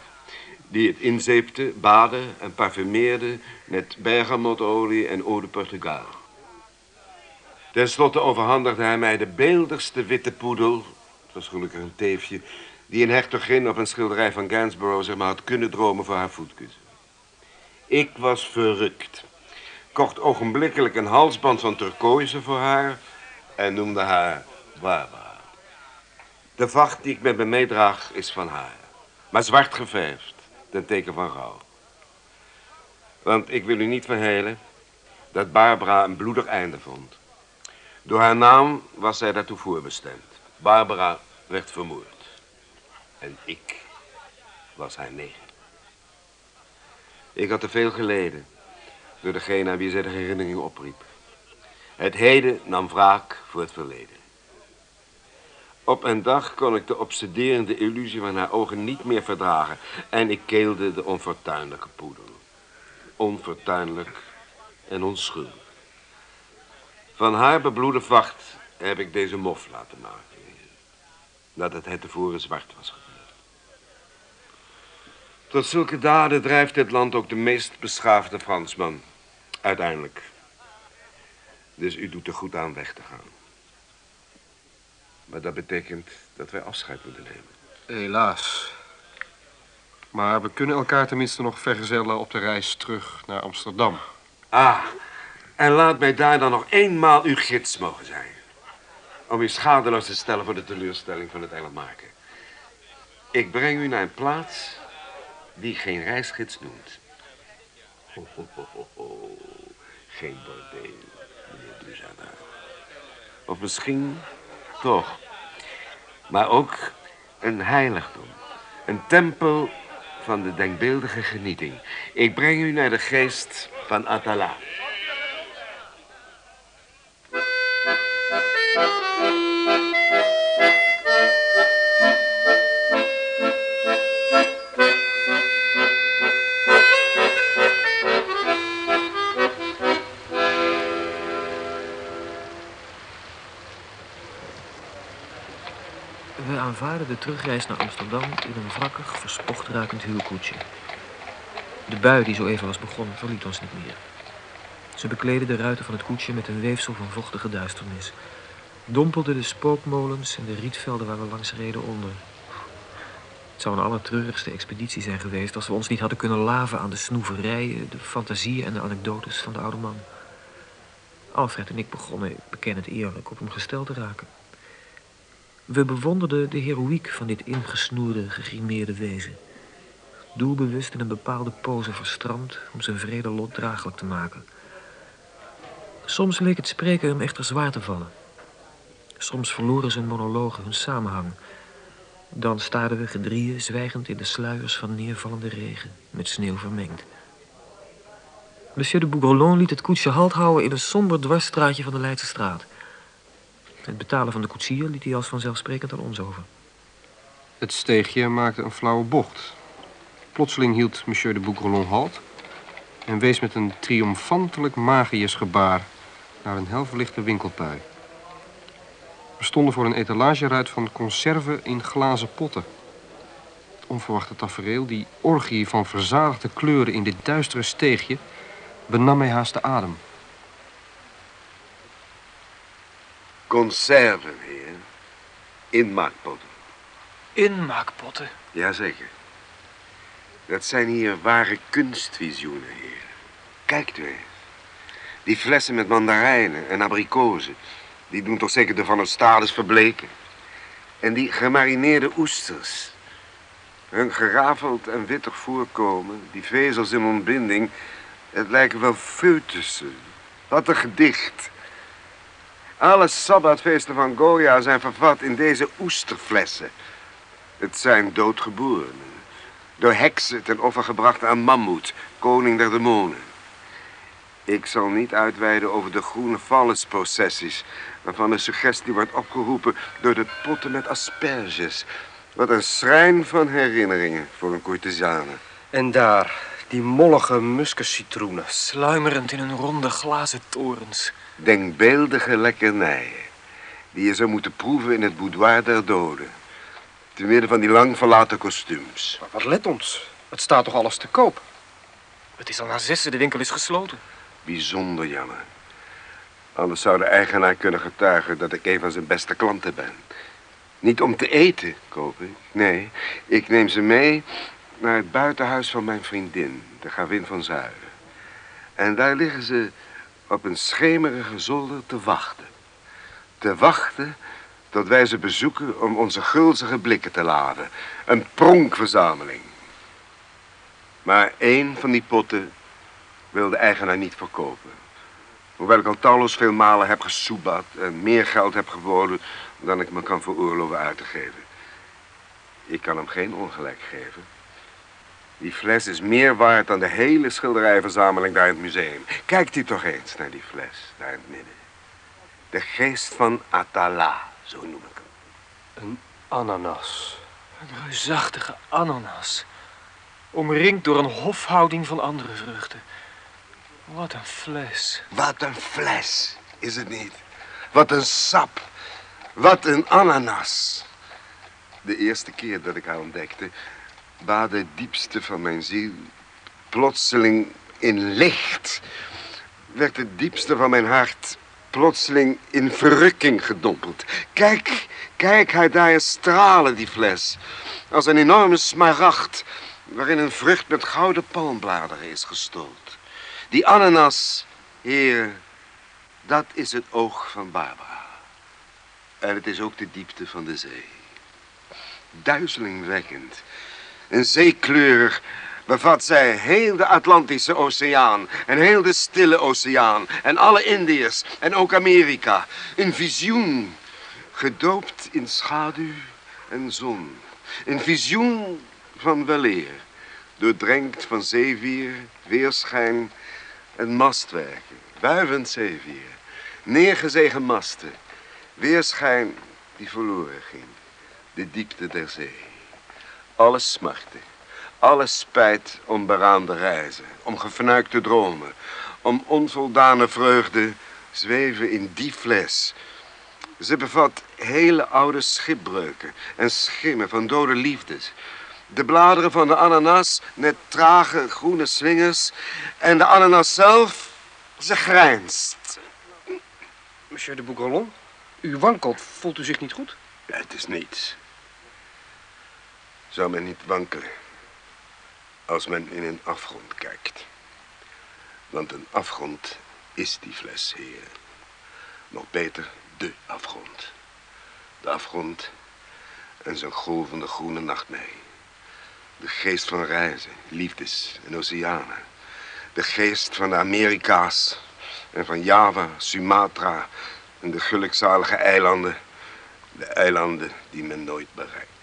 die het inzeepte, baadde en parfumeerde met bergamotolie en eau de Portugal. Ten slotte overhandigde hij mij de beeldigste witte poedel, het was gelukkig een teefje, die een hertogin op een schilderij van Gainsborough zeg maar had kunnen dromen voor haar voetkussen. Ik was verrukt. Kocht ogenblikkelijk een halsband van turkooizen voor haar en noemde haar Barbara. De vacht die ik met me meedraag is van haar, maar zwart geverfd, ten teken van rouw. Want ik wil u niet verhelen dat Barbara een bloedig einde vond. Door haar naam was zij daartoe voorbestemd. Barbara werd vermoord. En ik was haar negen. Ik had te veel geleden door degene aan wie zij de herinnering opriep. Het heden nam wraak voor het verleden. Op een dag kon ik de obsederende illusie van haar ogen niet meer verdragen en ik keelde de onfortuinlijke poedel. Onfortuinlijk en onschuldig. Van haar bebloede vacht heb ik deze mof laten maken. Nadat het tevoren zwart was gebeurd. Tot zulke daden drijft dit land ook de meest beschaafde Fransman. Uiteindelijk. Dus u doet er goed aan weg te gaan. Maar dat betekent dat wij afscheid moeten nemen. Helaas. Maar we kunnen elkaar tenminste nog vergezellen op de reis terug naar Amsterdam. Ah, en laat mij daar dan nog eenmaal uw gids mogen zijn. Om u schadeloos te stellen voor de teleurstelling van het eiland maken. Ik breng u naar een plaats die geen reisgids noemt. Ho, ho, ho, ho. Geen bordeel, meneer Dujardin. Of misschien toch. Maar ook een heiligdom. Een tempel van de denkbeeldige genieting. Ik breng u naar de geest van Atala. Aanvaardden de terugreis naar Amsterdam in een wrakkig, verspocht ruikend huurkoetsje. De bui die zo even was begonnen, verliet ons niet meer. Ze bekleden de ruiten van het koetsje met een weefsel van vochtige duisternis. Dompelden de spookmolens en de rietvelden waar we langs reden onder. Het zou een allertreurigste expeditie zijn geweest als we ons niet hadden kunnen laven aan de snoeverijen, de fantasieën en de anekdotes van de oude man. Alfred en ik begonnen, ik beken het eerlijk, op hem gesteld te raken. We bewonderden de heroïek van dit ingesnoerde, gegrimeerde wezen. Doelbewust in een bepaalde pose verstrand om zijn vrede lot draaglijk te maken. Soms leek het spreken hem echter zwaar te vallen. Soms verloren zijn monologen hun samenhang. Dan staarden we gedrieën zwijgend in de sluiers van neervallende regen, met sneeuw vermengd. Monsieur de Bougrelon liet het koetsje halt houden in een somber dwarsstraatje van de Leidse straat. Het betalen van de koetsier liet hij als vanzelfsprekend aan ons over. Het steegje maakte een flauwe bocht. Plotseling hield monsieur de Bougrelon halt... en wees met een triomfantelijk magiërsgebaar naar een helverlichte winkelpui. We stonden voor een etalageruit van conserven in glazen potten. Het onverwachte tafereel, die orgie van verzadigde kleuren in dit duistere steegje... benam mij haast de adem. Conserven, heer. Inmaakpotten. Inmaakpotten? Jazeker. Dat zijn hier ware kunstvisioenen, heer. Kijkt u eens. Die flessen met mandarijnen en abrikozen... die doen toch zeker de Van Ostades verbleken. En die gemarineerde oesters... Hun gerafeld en wittig voorkomen, die vezels in ontbinding... het lijken wel foetussen. Wat een gedicht. Alle sabbatfeesten van Goya zijn vervat in deze oesterflessen. Het zijn doodgeborenen. Door heksen ten offer gebracht aan Mammoet, koning der demonen. Ik zal niet uitweiden over de groene vallesprocessies... waarvan de suggestie wordt opgeroepen door de potten met asperges. Wat een schrijn van herinneringen voor een courtisane. En daar, die mollige muskencitroenen. Sluimerend in hun ronde glazen torens. Denkbeeldige lekkernijen... die je zou moeten proeven in het boudoir der doden. Te midden van die lang verlaten kostuums. Maar wat let ons? Het staat toch alles te koop? Het is al na zessen, de winkel is gesloten. Bijzonder jammer. Anders zou de eigenaar kunnen getuigen dat ik een van zijn beste klanten ben. Niet om te eten, koop ik. Nee, ik neem ze mee naar het buitenhuis van mijn vriendin, de gravin van Zuilen. En daar liggen ze op een schemerige zolder te wachten. Te wachten tot wij ze bezoeken om onze gulzige blikken te laden. Een pronkverzameling. Maar één van die potten wil de eigenaar niet verkopen. Hoewel ik al talloos veel malen heb gesoebat en meer geld heb geboden dan ik me kan veroorloven uit te geven. Ik kan hem geen ongelijk geven. Die fles is meer waard dan de hele schilderijverzameling daar in het museum. Kijkt u toch eens naar die fles daar in het midden. De geest van Atala, zo noem ik hem. Een ananas. Een reusachtige ananas. Omringd door een hofhouding van andere vruchten. Wat een fles. Wat een fles, is het niet? Wat een sap. Wat een ananas. De eerste keer dat ik haar ontdekte, baadde het diepste van mijn ziel plotseling in licht. Werd het diepste van mijn hart plotseling in verrukking gedompeld. Kijk, kijk haar daar stralen, die fles. Als een enorme smaragd waarin een vrucht met gouden palmbladeren is gestold. Die ananas, heer, dat is het oog van Barbara. En het is ook de diepte van de zee. Duizelingwekkend. En zeekleurig bevat zij heel de Atlantische Oceaan en heel de Stille Oceaan en alle Indiërs en ook Amerika. Een visioen, gedoopt in schaduw en zon. Een visioen van weleer, doordrenkt van zeewier, weerschijn en mastwerken. Wuivend zeewier, neergezegen masten, weerschijn die verloren ging. De diepte der zee. Alle smarten, alle spijt om beraamde reizen, om gefnuikte dromen, om onvoldane vreugde zweven in die fles. Ze bevat hele oude schipbreuken en schimmen van dode liefdes. De bladeren van de ananas net trage groene slingers. En de ananas zelf, ze grijnst. Monsieur de Bougrelon, u wankelt. Voelt u zich niet goed? Ja, het is niets. Zou men niet wankelen als men in een afgrond kijkt? Want een afgrond is die fles, heren. Nog beter, de afgrond. De afgrond en zijn golvende groene nachtmerrie. De geest van reizen, liefdes en oceanen. De geest van de Amerika's en van Java, Sumatra en de gelukzalige eilanden. De eilanden die men nooit bereikt.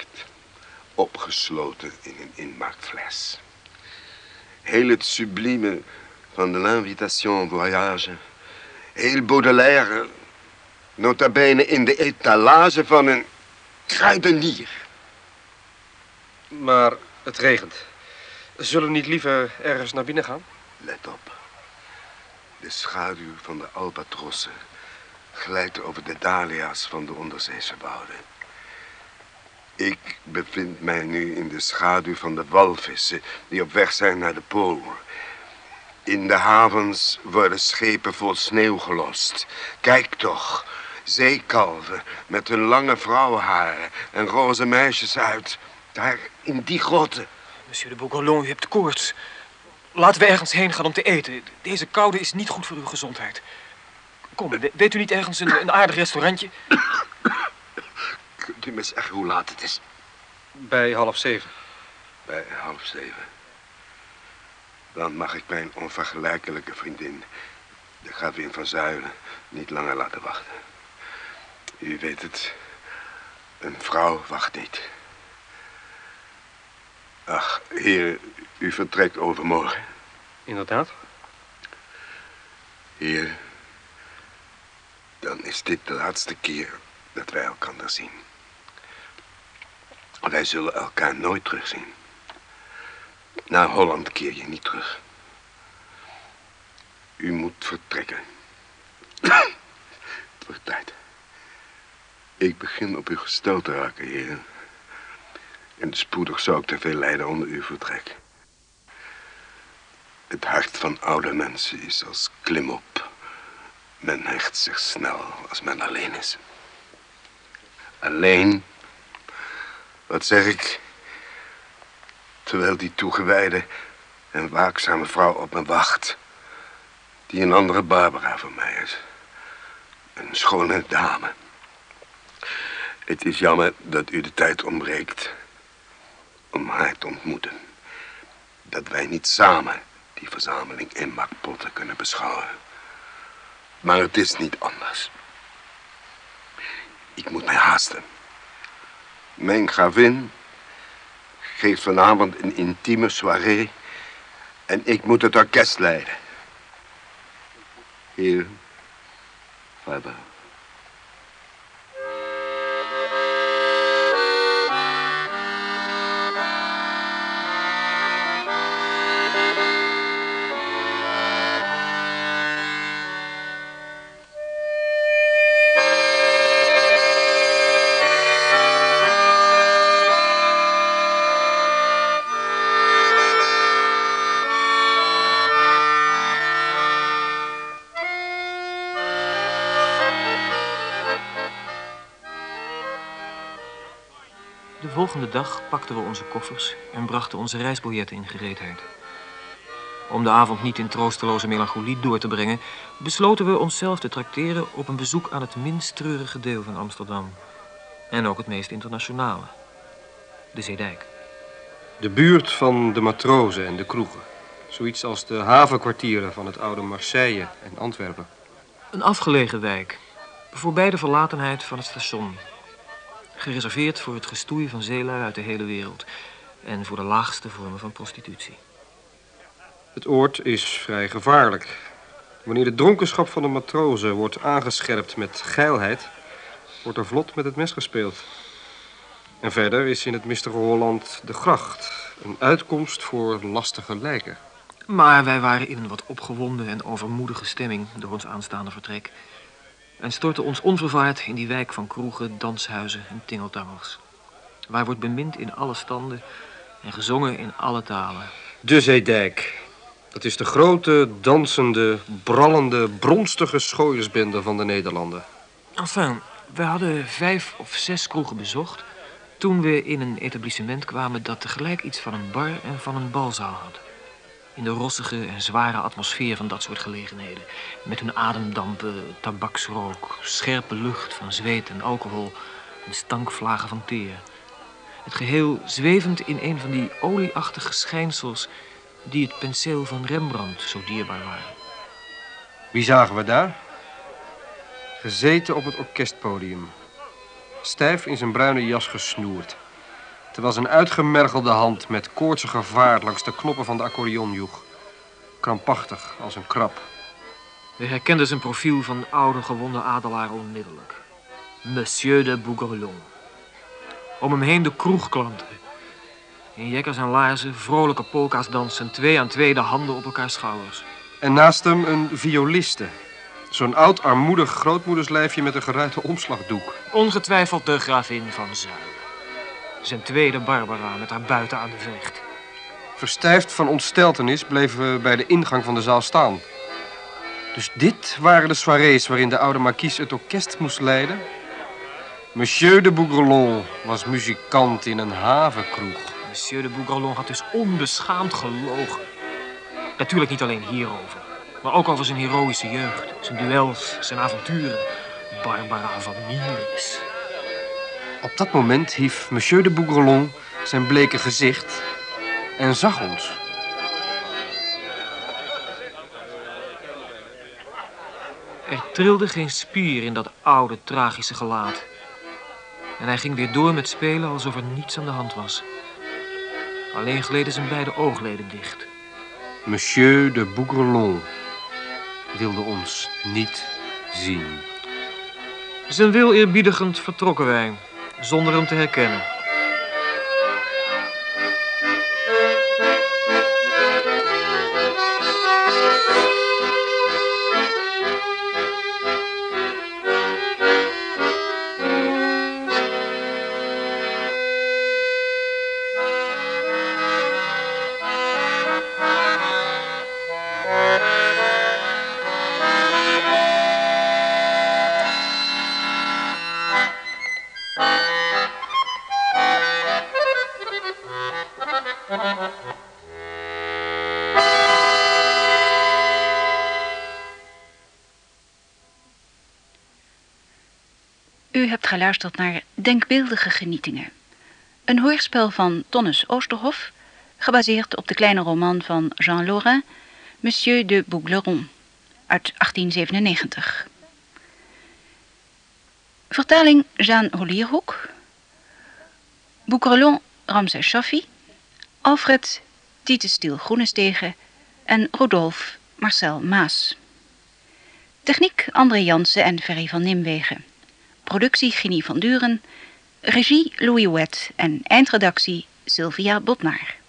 Opgesloten in een inmaakfles. Heel het sublieme van de l'invitation voyage. Heel Baudelaire, nota bene in de etalage van een kruidenier. Maar het regent. Zullen we niet liever ergens naar binnen gaan? Let op. De schaduw van de albatrossen glijdt over de dahlia's van de onderzeese wouden. Ik bevind mij nu in de schaduw van de walvissen die op weg zijn naar de pool. In de havens worden schepen vol sneeuw gelost. Kijk toch, zeekalven met hun lange vrouwenharen en roze meisjes uit. Daar in die grotten. Monsieur de Bougrelon, u hebt koorts. Laten we ergens heen gaan om te eten. Deze koude is niet goed voor uw gezondheid. Kom, we- weet u niet ergens een, een aardig restaurantje? Kunt u me zeggen hoe laat het is? Bij half zeven. Bij half zeven. Dan mag ik mijn onvergelijkelijke vriendin, de gravin van Zuilen, niet langer laten wachten. U weet het, een vrouw wacht niet. Ach, heer, u vertrekt overmorgen. Inderdaad. Heer, dan is dit de laatste keer dat wij elkaar zien. Wij zullen elkaar nooit terugzien. Naar Holland keer je niet terug. U moet vertrekken. <coughs> Het wordt tijd. Ik begin op uw gestel te raken, heer. En spoedig zou ik te veel lijden onder uw vertrek. Het hart van oude mensen is als klimop. Men hecht zich snel als men alleen is. Alleen, wat zeg ik? Terwijl die toegewijde en waakzame vrouw op me wacht. Die een andere Barbara voor mij is. Een schone dame. Het is jammer dat u de tijd ontbreekt om haar te ontmoeten. Dat wij niet samen die verzameling inmaakpotten kunnen beschouwen. Maar het is niet anders. Ik moet mij haasten. Mijn gravin geeft vanavond een intieme soirée en ik moet het orkest leiden. Hier, vader. Volgende dag pakten we onze koffers en brachten onze reisbiljetten in gereedheid. Om de avond niet in troosteloze melancholie door te brengen, besloten we onszelf te trakteren op een bezoek aan het minst treurige deel van Amsterdam. En ook het meest internationale. De Zeedijk. De buurt van de matrozen en de kroegen. Zoiets als de havenkwartieren van het oude Marseille en Antwerpen. Een afgelegen wijk, voorbij de verlatenheid van het station. Gereserveerd voor het gestoei van zeelui uit de hele wereld en voor de laagste vormen van prostitutie. Het oord is vrij gevaarlijk. Wanneer de dronkenschap van de matrozen wordt aangescherpt met geilheid, wordt er vlot met het mes gespeeld. En verder is in het mistige Holland de gracht een uitkomst voor lastige lijken. Maar wij waren in een wat opgewonden en overmoedige stemming door ons aanstaande vertrek. En storten ons onvervaard in die wijk van kroegen, danshuizen en tingeltangels. Waar wordt bemind in alle standen en gezongen in alle talen. De Zeedijk. Dat is de grote, dansende, brallende, bronstige schooiersbende van de Nederlanden. Enfin, we hadden vijf of zes kroegen bezocht... toen we in een etablissement kwamen dat tegelijk iets van een bar en van een balzaal had. In de rossige en zware atmosfeer van dat soort gelegenheden. Met hun ademdampen, tabaksrook, scherpe lucht van zweet en alcohol... en stankvlagen van teer. Het geheel zwevend in een van die olieachtige schijnsels... die het penseel van Rembrandt zo dierbaar waren. Wie zagen we daar? Gezeten op het orkestpodium. Stijf in zijn bruine jas gesnoerd. Terwijl zijn uitgemergelde hand met koortsige vaart langs de knoppen van de accordeon joeg. Krampachtig als een krab. We herkenden zijn profiel van de oude gewonde adelaar onmiddellijk. Monsieur de Bouguereau. Om hem heen de kroegklanten. In jekkers en laarzen, vrolijke polka's dansen, twee aan twee de handen op elkaar schouders. En naast hem een violiste. Zo'n oud armoedig grootmoederslijfje met een geruite omslagdoek. Ongetwijfeld de gravin van Zuil. Zijn tweede Barbara met haar buiten aan de vecht. Verstijfd van ontsteltenis bleven we bij de ingang van de zaal staan. Dus dit waren de soirées waarin de oude marquise het orkest moest leiden? Monsieur de Bougrelon was muzikant in een havenkroeg. Monsieur de Bougrelon had dus onbeschaamd gelogen. Natuurlijk niet alleen hierover, maar ook over zijn heroïsche jeugd, zijn duels, zijn avonturen. Barbara van Mieris. Op dat moment hief Monsieur de Bougrelon zijn bleke gezicht en zag ons. Er trilde geen spier in dat oude, tragische gelaat. En hij ging weer door met spelen alsof er niets aan de hand was. Alleen gleden zijn beide oogleden dicht. Monsieur de Bougrelon wilde ons niet zien. Zijn wil eerbiedigend vertrokken wij, zonder hem te herkennen. Geluisterd naar Denkbeeldige Genietingen. Een hoorspel van Tonnes Oosterhof, gebaseerd op de kleine roman van Jean Lorrain, Monsieur de Bougleron, uit 1897. Vertaling Jean Holierhoek. Bougrelon Ramses Shaffi. Alfred Tiete Stiel Groenestegen en Rodolphe Marcel Maas. Techniek André Jansen en Ferry van Nimwegen. Productie Ginny van Duren. Regie Louis Wet en eindredactie Sylvia Botnaar.